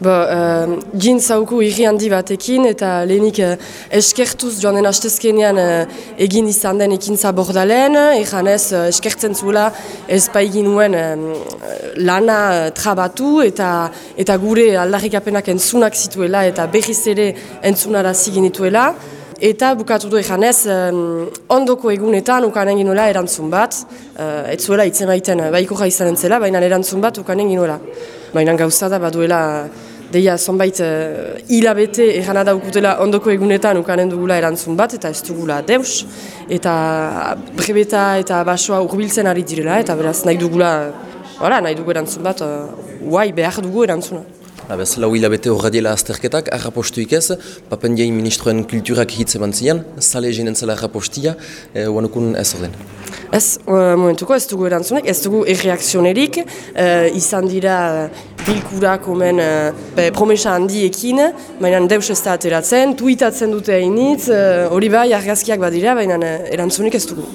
Bo, uh, gin zauku irri handi batekin eta lehenik uh, eskertuz joan den astezkenean uh, egin izan den ekintza bordalen, egan ez uh, eskertzen zuela ez baigin nuen lana uh, trabatu eta eta gure aldarrikapenak entzunak zituela eta berriz ere entzunara zigin dituela. Eta bukatu du eganez, um, ondoko egunetan ukanen ginoela erantzun bat, uh, ez zuela itzen baiten baiko izan entzela, baina erantzun bat ukanen ginoela. Baina gauza da baduela deia zonbait uh, hilabete daukutela ondoko egunetan ukanen dugula erantzun bat eta ez dugula deus eta brebeta eta basoa urbiltzen ari direla eta beraz nahi dugula wala, nahi dugu erantzun bat uh, behar dugu erantzuna. Abez, lau hilabete horra diela azterketak, arrapostu ikez, papen jain ministroen kulturak hitz eman zian, sale jenen zela arrapostia, e, uanukun ez orden. Ez, uh, momentuko ez dugu erantzunek, ez dugu erreakzionerik, uh, izan dira bilkurak omen uh, promesa handiekin, baina deus ez da ateratzen, tuitatzen dute hainitz, hori uh, bai argazkiak badira, baina uh, erantzunik ez dugu.